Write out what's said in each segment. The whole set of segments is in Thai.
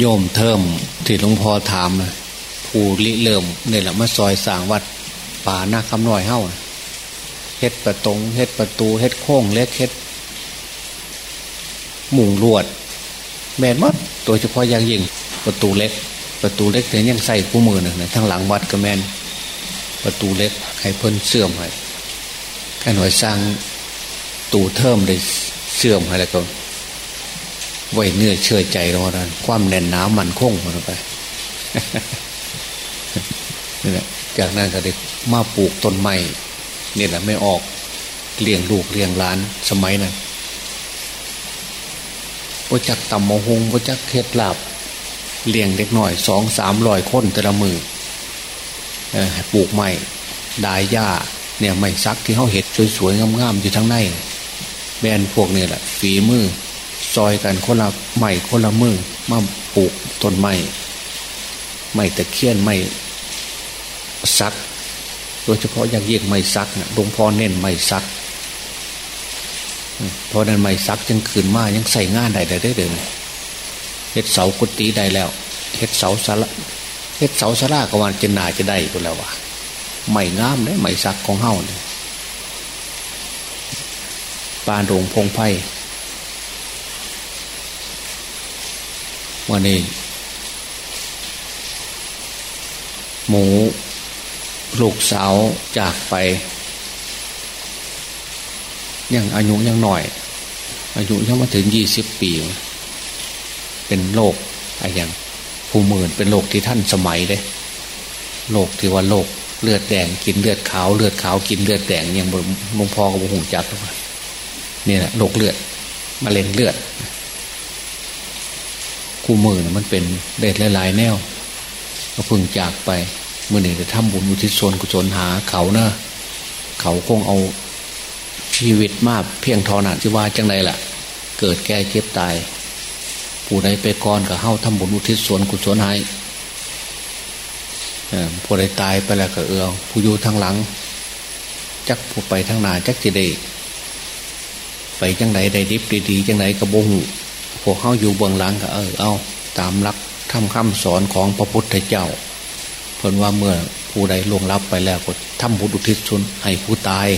โยมเทิมที่หลวงพ่อถามผู้ริเริ่มเนี่ยแหละมาซอยสางวัดป่าหน้าคำน้อยเฮ้าเฮ็ดประตงเฮ็ดประตูเฮ็ดโค้งเล็กเฮ็ดมุงลวด แมนมัดโดยเฉพาะอย่างยิ่งประตูเล็ก ประตูเล็กเนี่ยยังใส่คู่มือหนึ่งทั้งหลังวัดก็แมนประตูเล็กให้เพิ่นเสื่อมให้แค่หน่อยสร้างตูเทิมได้เสื่อมให้แล้วก็ ไว้เนื้อเชื่อใจเราดันความแน่นหนามันคงมันไปนี่แหละจากนั้นก็ได้มาปลูกต้นไม้นี่แหละไม่ออกเลี้ยงลูกเลี้ยงหลานสมัยนั้นพระจักตำมหงพระจักเคล็ดลาบเลี้ยงเด็กหน่อยสองสามร้อยคนแต่ละมือปลูกไม้ดายหญ้าเนี่ยไม้ซักที่เขาเห็ดสวยๆงามๆอยู่ทั้งในแบนพวกนี่แหละฝีมือ ซอยกันคนละใหม่คนละมือมาปลูกต้นไม้ไม้ตะเคียนไม้ซัก โดยเฉพาะอย่างยิ่งไม้ซักนะหลวงพ่อเน้นไม้ซักเพราะนั้นไม้ซักยังขืนมายังใส่งานได้ได้เดินเฮ็ดเสากุฏิได้แล้วเฮ็ดเสาสาระเฮ็ดเสาสารากวันจะนาจะได้ก็แล้ววะไม้งามเลยไม้ซักของเฮาเนี่ยปานโรงพงไพ่ วันนี้ หมู ลูกสาวจากไป ยังอายุยังหน่อย อายุยังมาถึงยี่สิบปี เป็นโรคอะไรอย่างผู้หมื่นเป็นโรคที่ท่านสมัยเลยโรคที่ว่าโรคเลือดแดงกินเลือดขาวเลือดขาวกินเลือดแดงยังหลวงพ่อกับหลวงจักนี่แหละโรคเลือดมะเร็งเลือด คู่มือนะมันเป็นเด็ดหลายๆแนวก็พึ่งจากไปเมื่อหนึ่งจะทำบุญอุทิศส่วนกุศลหาเขาเนะเขาคงเอาชีวิตมากเพียงทอนันที่ว่าจังไรล่ะ เกิดแก่เจ็บตาย ผู้ใดไปก่อนก็เข้าทำบุญอุทิศส่วนกุศลให้ผู้ใดตายไปแล้วก็เอือผู้อยู่ทางหลัง จักผู้ไปทางหน้าจักจะได้ไปจังไหนได้ดิบดีๆจังไหนกระบง พวกเขาอยู่เบื้องหลังก็เออเอาตามรักทำคำสอนของพระพุทธเจ้าเพิ่นว่าเมื่อผู้ใดล่วงลับไปแล้วก็ทำบุญอุทิศชนให้ผู้ตาย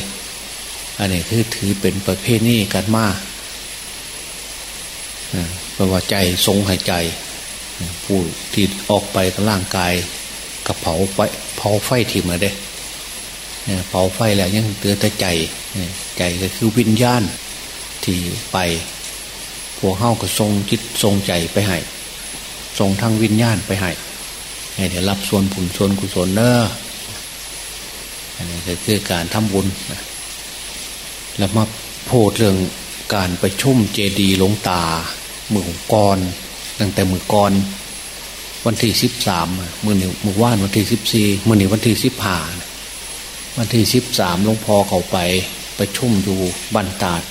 อันนี้คือถือเป็นประเพณีกันมาเพราะว่าใจทรงหายใจ ผู้ที่ออกไปกับร่างกายกระเผาไฟเผาไฟถิ่มมาเด้เผาไฟแล้วยังเตือนแต่ใจ ใจก็คือวิญญาณที่ไป พวกเข้าก็ทรงจิตทรงใจไปให้ทรงทั้งวิญญาณไปให้ให้ได้รับส่วนผุนส่วนกุศลเนอะอันนี้ก็คือการทำบุญแล้วมาโพดเรื่องการไปชุ่มเจดีหลวงตามืองกรตั้งแต่มือกรวันที่สิบสามมือหนึ่งมือว่านวันที่สิบสี่มือหนึ่งวันที่สิบห้าวันที่สิบสามหลวงพ่อเขาไปไปชุ่มอยู่บันตาด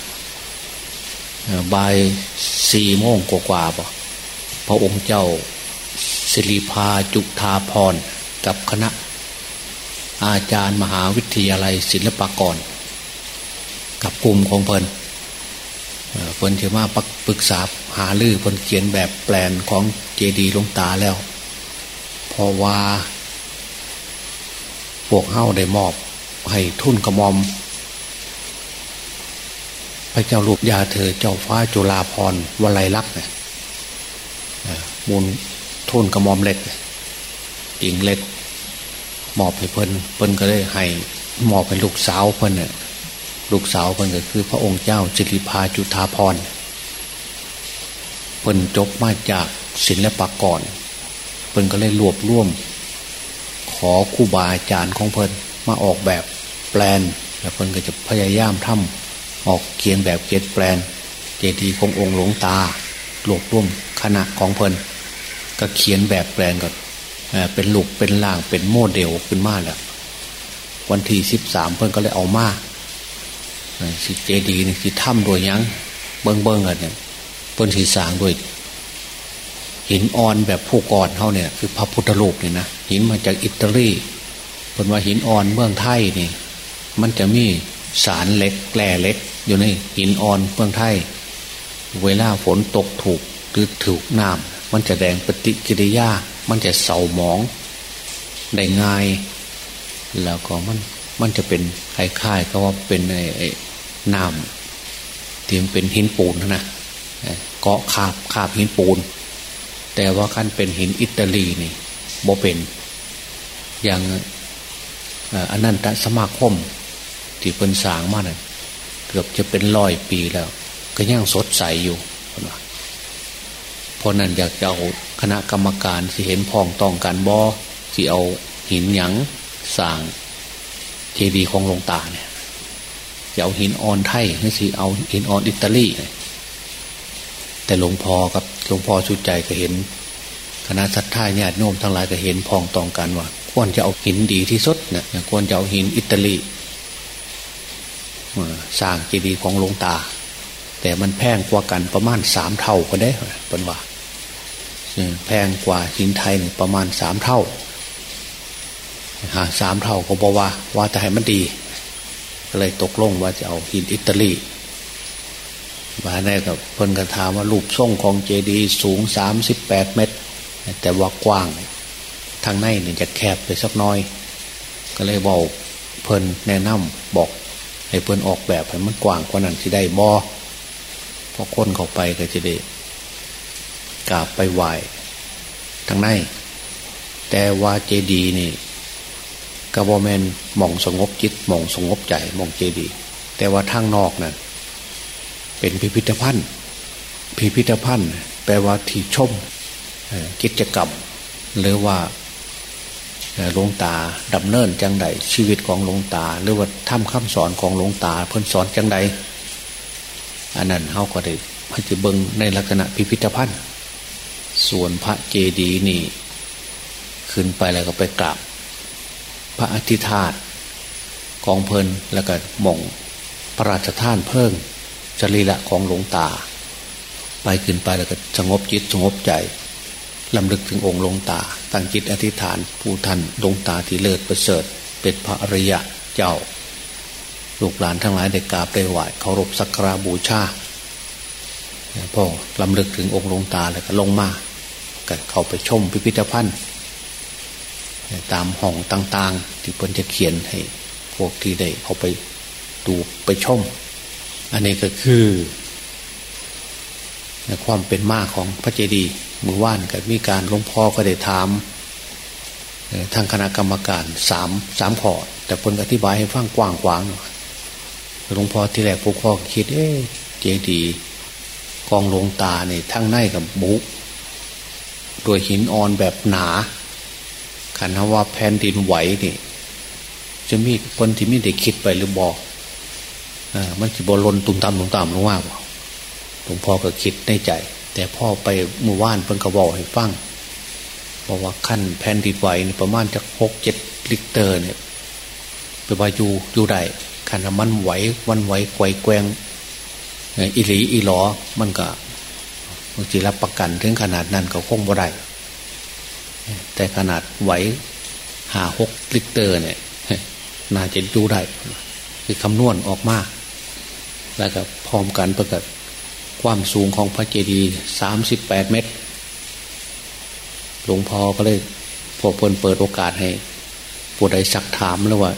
บ่ายสี่โมงกว่าๆปะพระองค์เจ้าสิริพาจุธาพรกับคณะ อาจารย์มหาวิทยาลัยศิลปากร กับกลุ่มของเพลินเพลินจะมาปรึกษาหาลือเพลินเขียนแบบแปลนของเจดีลงตาแล้วเพราะว่า พวกเฮ้าได้มอบให้ทุนกระมอม พระเจ้าลูกยาเธอเจ้าฟ้าจุฬาพรวลัยลักษณ์เนี่ยมูลทุนกระมอมเล็กอิงเล็กมอบให้เพิ่นเพิ่นก็ได้ให้มอบให้ลูกสาวเพิ่นเนี่ยลูกสาวเพิ่นก็คือพระองค์เจ้าจิริพาจุธาพรเพิ่นจบมาจากศิลปากรเพิ่นก็เลยรวบรวม ขอคู่บาอาจารย์ของเพิ่นมาออกแบบแปลน แล้วเพิ่นก็จะพยายามทำ ออกเขียนแบบเกตแปลนเจดีย์ขององค์หลวงตารวบรวมคณะของเพลินก็เขียนแบบแปลนก็เป็นหลูกเป็นล่างเป็นโมเดลขึ้นมาแล้ววันที่สิบสามเพิ่นก็เลยเอามาสิเจดีย์นี่สิถ้ำโดยยังเบิ้งเบิ้งกันเนี่ยเพิ่นสีสางด้วยหินอ่อนแบบผู้ก่อนเขาเนี่ยคือพระพุทธรูปเนี่ยนะหินมาจากอิตาลีเพิ่นว่าหินอ่อนเมืองไทยนี่ มันจะมี สารเล็กแกล่เล็ก อยู่ในหินอ่อนเมืองไทย เวลาฝนตกถูกหรือถูกน้ำมันจะแดงปฏิกิริยา มันจะเศร้าหมอง ได้ง่าย แล้วก็มันมันจะเป็นคล้ายๆก็ว่าเป็นไอ้น้ำที่มันเป็นหินปูนนะเกาะคาบคาบหินปูน แต่ว่าขั้นเป็นหินอิตาลีนี่โบเป็นอย่างอันนั้นตสมาคม ที่เป็นสางมาเนี่ยเกือบจะเป็นร้อยปีแล้ว ก็ยังสดใสอยู่เพราะนั้นอยากจะเอาคณะกรรมการสิเห็นพ้องต้องการบอสิเอาหินหยังสางเจดีย์ของหลวงตาเนี่ยจะเอาหินอ่อนไทยหรือสิเอาหินอ่อนอิตาลีแต่หลวงพ่อกับหลวงพ่อชุดใจก็เห็น คณะสัตยาญาติโยมทั้งหลายก็เห็นพ้องต้องกันว่าควรจะเอาหินดีที่สุดเนี่ยควรจะเอาหินอิตาลี สร้างเจดีย์ของหลวงตา แต่มันแพงกว่ากันประมาณสามเท่าก็ได้เป็นว่าแพงกว่าหินไทยประมาณสามเท่าหาสามเท่าก็บอกว่า ว่าจะให้มันดี ก็เลยตกลงว่าจะเอาหินอิตาลีมาแน่กับเพิ่นกันถามว่ารูปทรงของเจดีย์สูงสามสิบแปดเมตร แต่ว่ากว้างทางในเนี่ยจะแคบไปสักน้อย ก็เลยบอกเพิ่นแนะนำบอก ให้เพิ่อนออกแบบให้มันกว้างกว่านั้นที่ได้บอพอคนเข้าไปก็จะได้กราบไปไหว้ทางใน แต่ว่าเจดีนี่กบแมนมองสงบจิตมองสงบใจมองเจดี แต่ว่าทางนอกนั่นเป็นพิพิธภัณฑ์ พิพิธภัณฑ์ แปลว่าที่ชมกิจกรรม หรือว่า หลวงตาดำเนินจังใดชีวิตของหลวงตา หรือว่าทำคำสอนของหลวงตา เพิ่นสอนจังใดอันนั้นเขาก็ได้พระจิเบิงในลักษณะพิพิธภัณฑ์ ส่วนพระเจดีย์นี่ ขึ้นไปแล้วก็ไปกราบพระอธิธาตกองเพลินแล้วก็มองพระราชทานเพิ่งจรีละของหลวงตา ไปขึ้นไปแล้วก็สงบจิตสงบใจ ลำลึกถึงองค์หลวงตา ตั้งจิตอธิษฐานผู้ท่านหลวงตาที่เลิศประเสริฐ เป็นพระอริยะเจ้า ลูกหลานทั้งหลายได้กราบได้ไหว้เคารพสักการบูชาพ่อลำลึกถึงองค์หลวงตาแล้วก็ลงมาก็เข้าไปชมพิพิธภัณฑ์ ตามห้องต่างๆ ที่เพิ่นจะเขียนให้พวกที่ได้เขาไปดูไปชม อันนี้ก็คือ ความเป็นมาของพระเจดีย์ มือว่านกับมีการหลวงพ่อก็ได้ถามทางคณะกรรมการสามสามข้อแต่คนอธิบายให้ฟังกว้างกวางหลวงพ่อที่แรกพวกพ่อคิด เอ๊เจดีกองลงตาเนี่ยทั้งในกับบุโดยหินอ่อนแบบหนาขันว่าแผ่นดินไหวนี่จะมีคนที่ไม่ได้คิดไปหรือบอกอมันจะบอลนตุ่มตามตุ่มตามหรือว่าหลวงพ่อก็คิดในใจ แต่พ่อไปเมื่อวานเพิ่นก็บอกให้ฟังบอกว่าขั้นแผ่นดินไหวนี่ประมาณจะหกเจ็ดลิตรเนี่ยไปว่าอยู่อยู่ได้ขันมันไหววันไหวไกวแกงอิหลีอีหลอมันก็บางทีรับประกันถึงขนาดนั้นก็คงบ่ได้แต่ขนาดไหวหาหกลิตรเนี่ยน่าจะดูได้คือคำนวณออกมาแล้วก็พร้อมกันประกาศ ความสูงของพระเจดีย์สามสิบแปดเมตร หลวงพ่อก็เลยพอเปิดเปิดโอกาสให้ผู้ใดสักถามแล้วว่า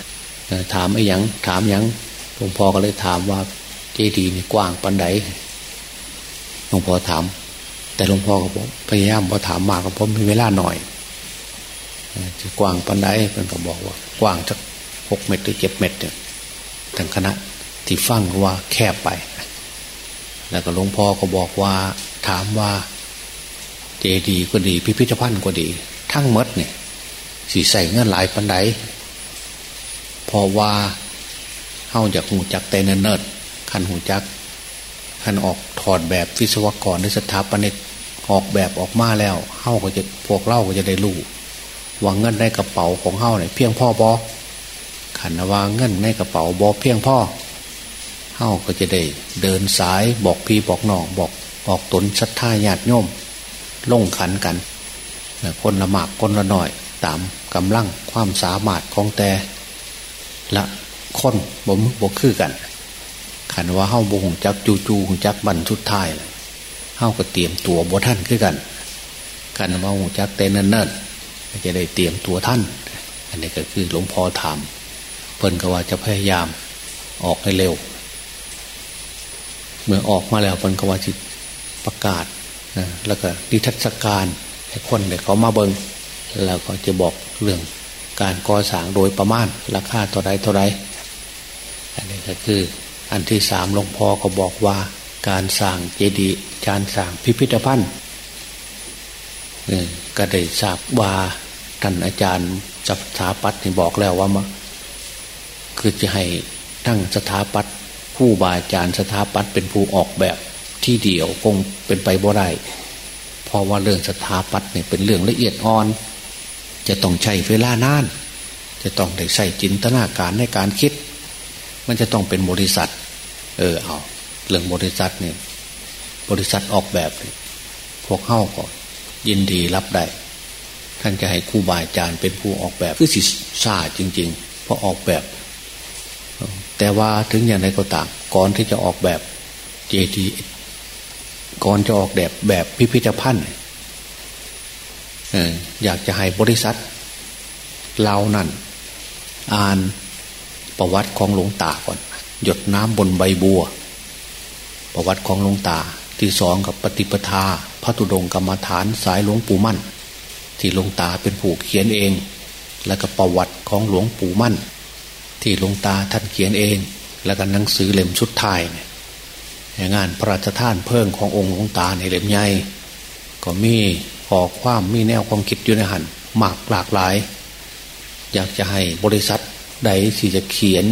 ถามไอ้ยังถามยังหลวงพ่อก็เลยถามว่าเจดีย์นี่กว้างปันไดหลวงพ่อถาม แต่หลวงพ่อก็บอกพยายามพอถามมากก็เพราะมีเวลาหน่อยจะกว้างปันไดเพื่นก็บอกว่า กว้างสักหกเมตรหรือเจ็ดเมตรเนี่ยทางคณะที่ฟังว่าแคบไป แล้วก็หลวงพ่อก็บอกว่าถามว่า เจดีย์ก็ดี พิพิธภัณฑ์ก็ดี ทั้งมดเนี่ยสีใส่เงื่อนหลายปันไดพอว่าเฮาจากหูจักเตนเนิร์ดขันหูจักขันออกถอดแบบวิศวกรหรือสถาปนิกออกแบบออกมาแล้วเฮาก็จะพวกเราก็จะได้รู้วางเงินในกระเป๋าของเฮาเนี่ยเพียงพ่อบอขันว่างเงินในกระเป๋าบ่เพียงพอ เฮาก็จะได้เดินสายบอกพี่บอกน้องบอกบอกตนชัดท่าญาติโยมลงขันกันคนละหมากคนละหน่อย ตามกำลังความสามารถของแต่ละคนบ่มบ่คือกันขันว่าเฮาบงจักจูจูงจักบันทุดท้ายเฮาก็เตรียมตัวบ่ท่านคือกันกันว่าหูจักเต้นเนิ่นๆจะได้เตรียมตัวท่าน อันนี้ก็คือหลวงพ่อถามเพิ่นก็ว่าจะพยายามออกให้เร็ว เมื่อออกมาแล้วเพิ่นก็ว่าจะประกาศนะแล้วก็นิทัศการให้คนเด็กเขามาเบิงแล้วก็จะบอกเรื่องการก่อสร้างโดยประมาณราคาเท่าไรเท่าไรอันนี้ก็คืออันที่สามหลวงพ่อก็บอกว่าการสร้างเจดีย์การสร้างพิพิธภัณฑ์ก็ได้ทราบว่าท่านอาจารย์จับสถาปัตย์บอกแล้วว่ามาคือจะให้ทั้งสถาปัตย์ ผู้บาอาจารย์สถาปัตย์เป็นผู้ออกแบบที่เดียวคงเป็นไปบ่ได้เพราะว่าเรื่องสถาปัตย์เนี่ยเป็นเรื่องละเอียดอ่อน จะต้องใช้เวลานาน จะต้องได้ใส่จินตนาการในการคิด มันจะต้องเป็นบริษัท เออเอาเรื่องบริษัทเนี่ยบริษัทออกแบบพวกเข้าก็ยินดีรับได้ท่านจะให้ครูบาอาจารย์เป็นผู้ออกแบบคือสิซาจริง ๆ เพราะออกแบบ แต่ว่าถึงอย่างไรก็ตาม ก่อนที่จะออกแบบเจดีก่อนจะออกแบบแบบพิพิธภัณฑ์อยากจะให้บริษัทเรานั่น อ่านประวัติของหลวงตาก่อน หยดน้ำบนใบบัว ประวัติของหลวงตาที่สองกับปฏิปทาพระตุดงกรรมฐานสายหลวงปู่มั่น ที่หลวงตาเป็นผู้เขียนเอง แล้วก็ประวัติของหลวงปู่มั่น ที่หลวงตาท่านเขียนเอง แล้วก็หนังสือเล่มชุดไทยเนี่ยงานพระราชทานเพิ่งขององค์หลวงตาในเล่มใหญ่ก็มีขอความมีแนวความคิดอยู่ในหันมากหลากหลาย อยากจะให้บริษัทใดที่จะเขียน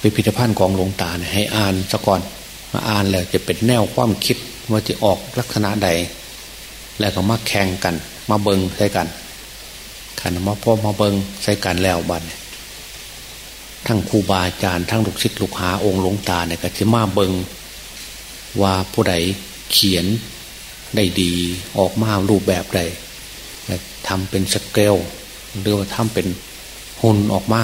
พิพิธภัณฑ์ของหลวงตาให้อ่านซะก่อนมาอ่านแล้วจะเป็นแนวความคิดว่าจะออกลักษณะใด แล้วก็มาแข่งกัน มาเบิงใส่กันขันมาพ่อมาเบิงใส่กันแล้วบัน ทั้งครูบาอาจารย์ทั้งลูกศิษย์ลูกหาองค์หลวงตาเนี่ยก็จะมาเบิงว่าผู้ใดเขียนได้ดีออกมารูปแบบใดทำเป็นสเกลหรือว่าทำเป็นหุ่นออกมา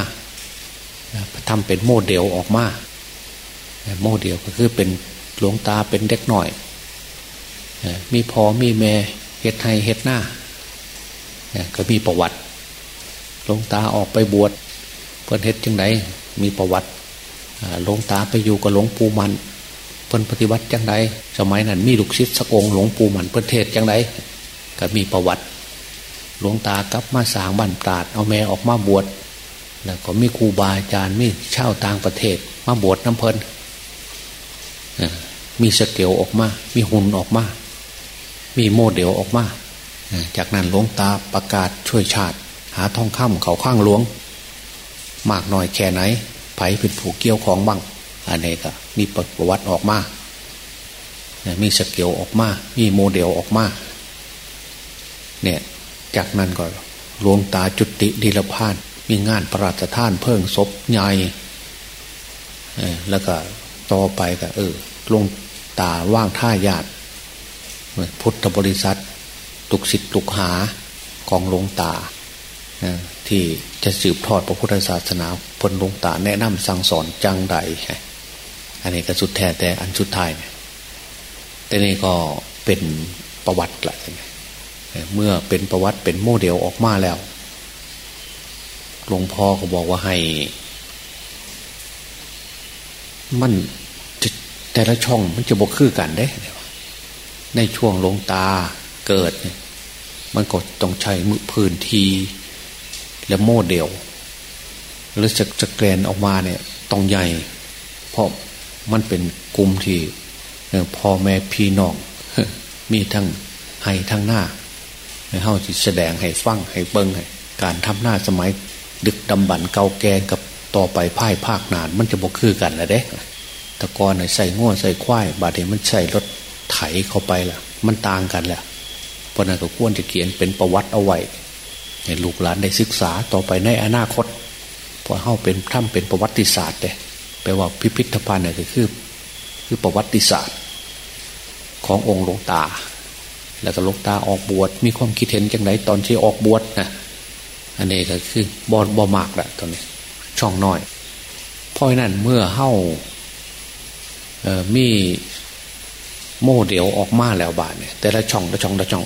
ทำเป็นโมเดลออกมาโมเดลก็คือเป็นหลวงตาเป็นเด็กน้อย มีพ่อมีแม่เฮ็ดให้เฮ็ดหน้าก็มีประวัติหลวงตาออกไปบวช เพิ่นเฮ็ดจังไดมีประวัติหลวงตาไปอยู่กับหลวงปู่มั่นเพิ่นปฏิบัติจังไดสมัยนั้นมีลูกศิษย์สกองหลวงปู่มั่นเพิ่นเทศน์จังไดก็มีประวัติ หลวงตากลับมาสางบ้านตราดเอาแม่ออกมาบวชแล้วก็มีครูบาอาจารย์มีเช่าต่างประเทศ มาบวชน้ำเพลินมีสเกลออกมา มีหุ่นออกมา มีโมเดลออกมา จากนั้นหลวงตาประกาศช่วยชาติ หาทองคำเขาข้างหลวง มากน่อยแค่ไหนไผเป็นผู้เกี่ยวของบ้างอันนี้ก็มีประวัติออกมา มีสเกลออกมา มีโมเดลออกมา เนี่ย จากนั้นก็หลวงตาจุติดีลพาน มีงานประราชทานเพิ่งศพใหญ่แล้วก็ต่อไปก็ เออลงตาว่างท่าญาติพุทธบริษัท ตุกศิษย์ตุกหาของหลวงตา ที่จะสืบทอดพระพุทธศาสนาพลหลงตาแนะนำสั่งสอนจังใดอันนี้ก็สุดแท้แต่อันสุดท้ายแต่นี่ก็เป็นประวัติแหละเมื่อเป็นประวัติเป็นโมเดลออกมาแล้วหลวงพ่อก็บอกว่าให้ มันแต่ละช่องมันจะบกคือกันได้ ในช่วงลงตาเกิดเนี่ยมันก็ต้องใช้มือพื้นที และโมเดล หรือจะจะแกนออกมาเนี่ยต้องใหญ่ เพราะมันเป็นกลุ่มที่พ่อแม่พี่น้องมีทั้งให้ทั้งหน้าให้เฮาจิแสดงให้ฟังให้เบิ้งให้การทำหน้าสมัยดึกดำบรรเก่าแกงกับต่อไปพ่ายภาคนาน มันจะบกคือกันละเด้ตะกอนใส่ง้อใส่ควายบาดเห็นมันใส่รถไถเข้าไปล่ะ มันต่างกันแหละเพราะนั้นก็ควรจะเขียนเป็นประวัติเอาไว้ ให้ลูกหลานได้ศึกษาต่อไปในอนาคตพอเข้าเป็นถ้ำเป็นประวัติศาสตร์เลยแปลว่าพิพิธภัณฑ์เนี่ยคือ คือประวัติศาสตร์ ขององค์หลวงตา แล้วก็หลวงตาออกบวชมีความคิดเห็นจังไรตอนที่ออกบวชนะอันนี้ก็คือบอลบอมากแหละตอนนี้ช่องน้อยเพราะนั้นเมื่อเข้ามีโมเดลออกมาแล้วบาทเนี่ยแต่ละช่องละช่องละช่อง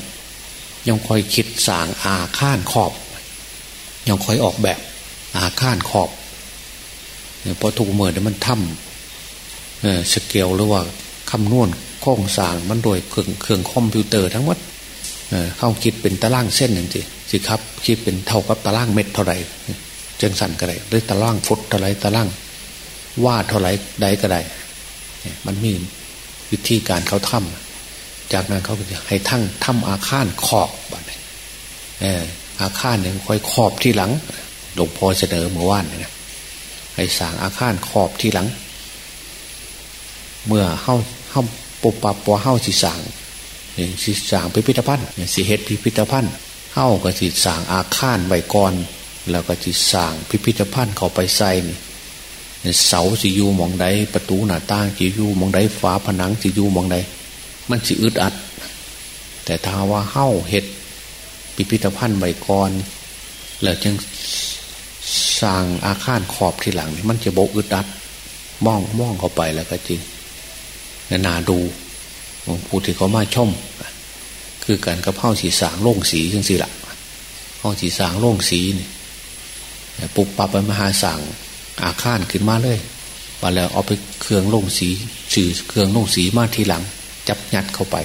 ยังคอยคิดสางอาค้านขอบ ยังคอยออกแบบ อาค้านขอบเพราะทุกเมื่อนมันทำสเกลหรือว่าคำนวณโครงสร้างมันโดยเครื่องเครื่องคอมพิวเตอร์ทั้งหมดเข้าคิดเป็นตารางเส้นอย่างที่สิครับ คิดเป็นเท่ากับตารางเม็ดเท่าไหร่จังสันก็ได้หรือตารางฟุตเท่าไรตารางวาดเท่าไรใดก็ได้มันมีวิธีการเขาทำ จากนั้นเขาให้ทั้งทำอาคารขอบบัดเอออาคารหนึ่งค่อยขอบที่หลังหลวงพ่อเสนอเมื่อวานนะให้สร้างอาคารขอบที่หลัง เมื่อเข้าเข้าปุบปับปัวเข้าสิสางสิสางพิพิธภัณฑ์สิเฮ็ดพิพิธภัณฑ์เข้าก็สิสางอาคารใบกรแล้วก็สิสางพิพิธภัณฑ์เขาไปใส่เสาสิยูมองใดประตูหน้าต่างสิยูมองใดฝาผนังสิยูมองใด มันสิอึดอัด แต่ถ้าว่าเข้าเห็ดพิพิธภัณฑ์ใบกรแล้วจึงสร้างอาคารขอบทีหลังมันจะโบกอึดอัดมองมองเข้าไปแล้วก็จริงนาดูผู้ที่เขามาชม คือการกระเพาสีสางโล่งสีจังสิละห้องสีสางโล่งสีนี่ปุบปับไปมหาสังอาคารขึ้นมาเลยมาแล้วเอาไปเครื่องโล่งสีสื่อเครื่องโล่งสีมาทีหลัง จับยัดเข้าไป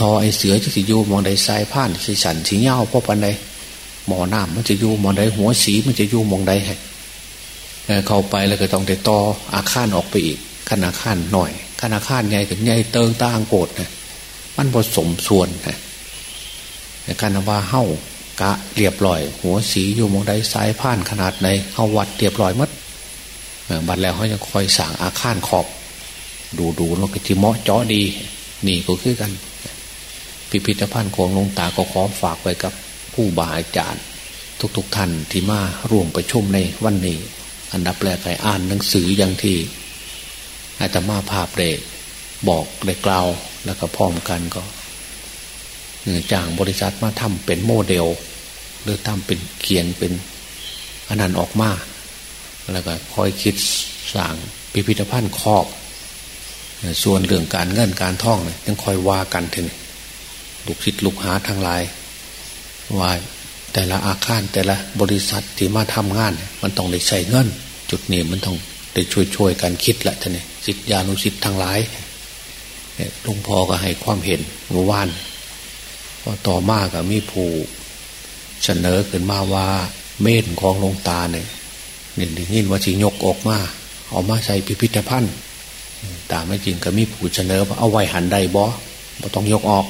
ทอไอเสือจะสิยูมองใดทรายผ่านสีสันสีเงาพวกปันใดหมอน้ำมันจะยูมองใดหัวสีมันจะยูมองใดให้เข้าไปแล้วก็ต้องได้ต่ออาคารออกไปอีกขนาดอาคารหน่อยขนาดอาคารใหญ่ถึงใหญ่เติงตางโกดนะมันผสมส่วนนะการว่าเฮ้ากะเรียบร้อย หัวสีอยู่มองใดสายผ่านขนาดไหนเขาวัดเรียบร้อยมัดบัดแล้วเขาจะคอยสั่งอาคารขอบ ดูดูแล้วก็จิเหมาะจ้อดี นี่ก็คือกัน พิพิธภัณฑ์ของหลวงตาก็ขอฝากไว้กับผู้บาอาจารย์ ทุกๆทท่านที่มาร่วมประชุมในวันนี้ อันดับแรกไปอ่านหนังสืออย่างที่อาตมาภาพเดบอกได้กล่าวแล้วก็พร้อมกันก็จ้างบริษัทมาทำเป็นโมเดล หรือทำเป็นเขียนเป็นอันนั้นออกมา แล้วก็คอยคิดสั่งพิพิธภัณฑ์ครอบ ส่วนเรื่องการเงินการท่องเนี่ยยังคอยว่ากันทีนี้ลูกศิษย์ลูกหาทางหลายว่าแต่ละอาคารแต่ละบริษัทที่มาทำงาน มันต้องได้ใช้เงิน จุดนี้มันต้องได้ช่วยช่วยกันคิดแหละท่านนี่ศิษยานุศิษย์ทางหลายหลวงพ่อก็ให้ความเห็นเมื่อวานพอต่อมากับมีผู้เสนอขึ้นมาว่าเม่นของหลวงตาเนี่ยนี่นี่ว่าสิยกออกมา เอามาใส่พิพิธภัณฑ์ ตามไม่จริงก็มีผู้เสนอเอาไว้หันได้บ่บ่ต้องยกออก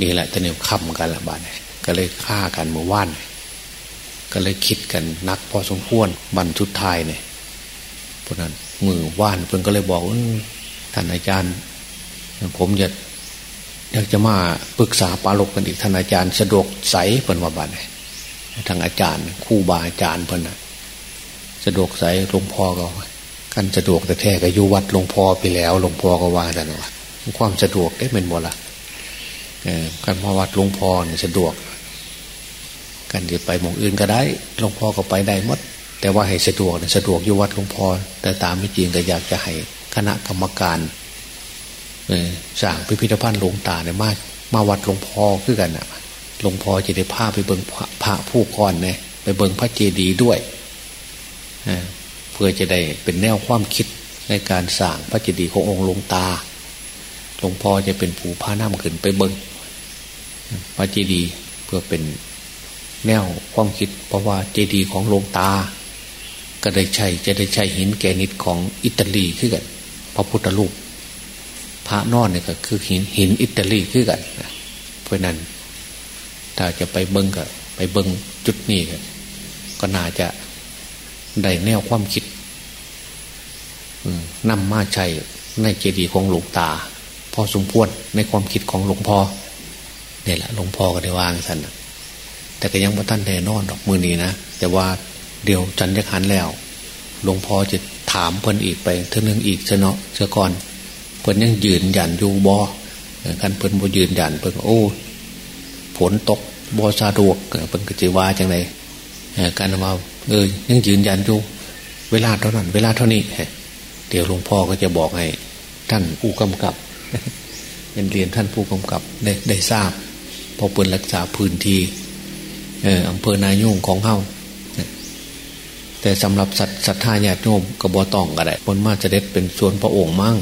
นี่แหละจะเนี่ยคำกันละบาดก็เลยฆ่ากันเมื่อวานก็เลยคิดกันนักพอสมควรบันทุดท้ายเนี่ยเพราะนั้นมือว่านเพิ่นก็เลยบอกว่าท่านอาจารย์ ผมจะอยากจะมาปรึกษาปาลกกันอีกท่านอาจารย์สะดวกใสเพิ่นว่าบัดทางอาจารย์ คู่บาอาจารย์เพิ่นนะสะดวกใสหลวงพ่อก็ กันสะดวกแต่แท้ก็อยู่วัดหลวงพ่อไปแล้วหลวงพ่อก็ว่าแต่ว่าความสะดวกได้เป็นหมดละการมาวัดหลวงพ่อเนี่ยสะดวก กันจะไปหมู่อื่นก็ได้หลวงพ่อก็ไปได้หมด แต่ว่าให้สะดวกสะดวกอยู่วัดหลวงพ่อแต่ตามไม่จริงก็อยากจะให้คณะกรรมการสร้างพิพิธภัณฑ์หลวงตาเนี่ยมามาวัดหลวงพ่อคือกันอะหลวงพ่อจะได้พาไปเบิงพระผู้ก่อนเนี่ยไปเบิงพระเจดีย์ด้วยเพื่อจะได้เป็นแนวความคิดในการสร้างพระเจดีย์ขององค์หลวงตาหลวงพ่อจะเป็นผู้พาน้ำขึ้นไปเบิ้งพระเจดีย์เพื่อเป็นแนวความคิด เพราะว่าเจดีย์ของหลวงตา ก็ได้ใช้จะได้ใช้หินแกนิดของอิตาลีขึ้นกันพระพุทธรูปพระนอนเนี่ยก็คือหินหินอิตาลีคือกันเพราะนั้นถ้าจะไปเบิ้งก็ไปเบิ้งจุดนี้ก็น่าจะ ได้แนวความคิดนำมาใช้ในเจดีย์ของหลวงตาพอสมควรในความคิดของหลวงพ่อเนี่ยแหละหลวงพ่อก็ได้วางสันแต่ก็ยังว่ท่านแน่นอนดอกมือนี้นะแต่ว่าเดี๋ยวจันทร์ขันแล้วหลวงพ่อจะถามเพิ่นอีกไปเท่านึงอีกเสนาะเสก่อนเพิ่นยังยืนยันอยู่บอกันเพิ่นบ่ยืนยันเพิ่นโอ้ฝนตกบอสะดวกเพิ่นก็จะว่าจังไรการมา เออยังยืนยันอยู่เวลาเท่านั้น เวลาเท่านี้เดี๋ยวหลวงพ่อก็จะบอกให้ ท่านผู้กำกับเป็นเรียนท่านผู้กำกับได้ได้ทราบพอเปิดรักษาพื้นที่เอออำเภอนายุ่งของเฮาแต่สำหรับสัตสัทธาญาติโยมกระบอตองก็ได้ผลมาจะเด็ดเป็นส่วนพระองค์มั่ง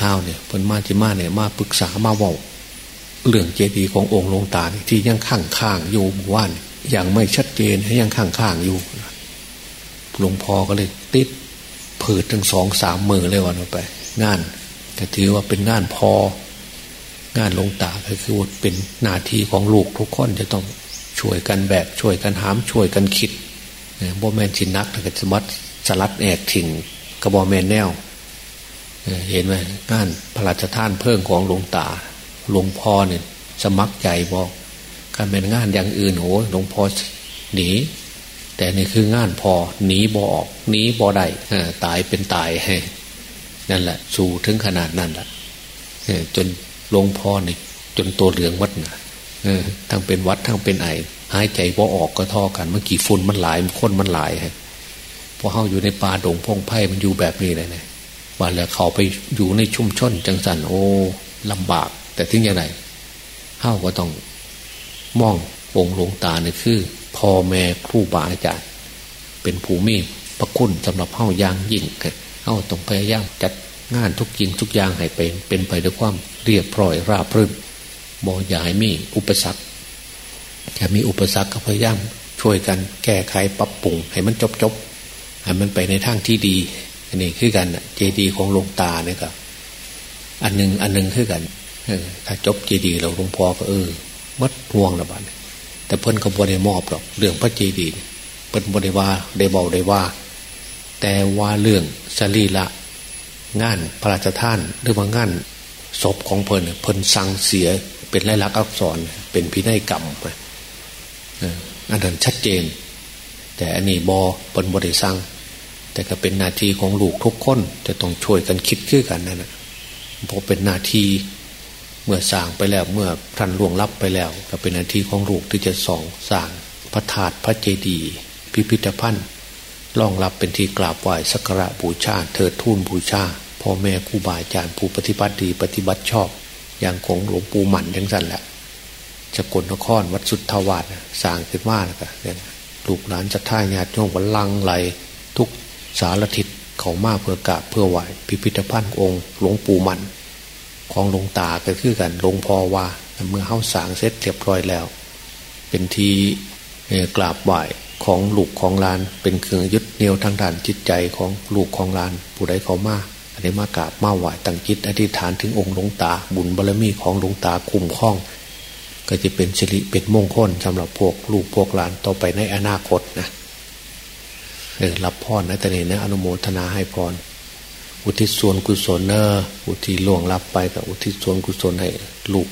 ข้าวเนี่ยผลมาจิมาเนี่ยมาปรึกษามาว่าเรื่องเจดีย์ขององค์ลงตาที่ยังข้างข้างอยู่ว่านอ ย่างไม่ชัดเจนยังข้างข้างอยู่หลวงพ่อก็เลยติดผืดทั้งสองสามมือเลยวันไป งานก็ถือว่าเป็นงานพองานลงตาก็คือว่าเป็นหน้าที่ของลูกทุกคนจะต้องช่วยกันแบบช่วยกันหามช่วยกันคิดบอแมนชินนักก็สมัดสลัดแอกถิ่งกระบอแมนแนวเห็นไหมงานพระราชทานเพิ่งของหลวงตาหลวงพ่อเนี่ยสมัครใจบอก กาเป็นงานอย่างอื่นโอ้หลวงพ่อหนีแต่นี่คืองานพอหนีบอออกหนีบอได้ตายเป็นตายนั่นแหละ สู่ถึงขนาดนั้นแหละจนหลวงพ่อนี่จนตัวเหลืองวัดนะทั้งเป็นวัดทั้งเป็นไอหายใจบอออกก็ท่อกัน เมื่อกี้ฝุ่นมันหลายคนมันหลายฮะพอเข้าอยู่ในป่าดงพงไพ่มันอยู่แบบนี้เลยเนะว่าแล้วเขาไปอยู่ในชุ่มชนจังสันโอ้ลำบาก แต่ถึงอย่างไรเข้าก็ต้อง มององค์หลวงตาเนี่ยคือพ่อแม่ครูบาอาจารย์เป็นภูมิประคุณสำหรับเข้าย่างยิ่งเข้าต้องพยายามจัดงานทุกจริงทุกอย่างให้เป็นเป็นไปด้วยความเรียบร้อยราบรื่นบ่อยาให้มีอุปสรรคถ้ามีอุปสรรคก็พยายามช่วยกันแก้ไขปรับปรุงให้มันจบจบให้มันไปในทางที่ดีอันนี้คือกันเจดีของหลวงตาเนี่ยครับอันหนึ่งอันหนึ่งคือกันถ้าจบเจดีเราหลวงพ่อก็เออ มัดห่วงละบานแต่เพิ่นก็บ่ได้มอบหรอกเรื่องพระเจดีย์เพิ่นบ่ได้ว่าได้เบาได้ว่า แต่ว่าเรื่องสรีละงานพระราชทานหรือว่างานศพของเพิ่นเพิ่นสั่งเสียเป็นลายลักษณ์อักษรเป็นพินัยกรรมอันนั้นชัดเจน แต่อันนี้บอเพิ่นบ่ได้สั่งแต่ก็เป็นนาทีของลูกทุกคนจะต้องช่วยกันคิดขึ้นกันนั่นแหะพอเป็นนาที เมื่อสร้างไปแล้วเมื่อท่านล่วงลับไปแล้ว ก็เป็นหน้าที่ของลูกที่จะส่องสร้างพระธาตุพระเจดีย์พิพิธภัณฑ์รองรับเป็นที่กราบไหว้สักการะบูชาเถิดทูนบูชาพ่อแม่ครูบาอาจารย์ผู้ปฏิบัติดีปฏิบัติชอบ อย่างของหลวงปู่หมันทั้งสั้นแหละจะกลนครวัดสุทธาวาสสร้างขึ้นมาแล้วก็ลูกหลานจะท่าญาติโยมวันลังไหลทุกสารทิศเขามาเพื่อกราบเพื่อไหวพิพิธภัณฑ์องค์ หลวงปู่มัน ของหลวงตาก็คือกันหลวงพ่อว่าเมื่อเข้าสางเสร็จเรียบร้อยแล้ว เป็นทีกราบไหว้ของลูกของลาน เป็นเครื่องยึดเหนี่ยวทางด้านจิตใจของลูกของลานผู้ใดเขามาอันนี้มากราบมาไหว้ตั้งจิตอธิษฐานถึงองค์หลวงตา บุญบารมีของหลวงตาคุ้มครอง ก็จะเป็นสิริเป็นมงคลสำหรับพวกลูกพวกหลานต่อไปในอนาคตนะเออรับพรนะแต่เนี่ยนะอนุโมทนาให้พร อุทิศส่วนกุศลเนออุทิศล่วงลับไปกับอุทิศส่วนกุศลให้ลูก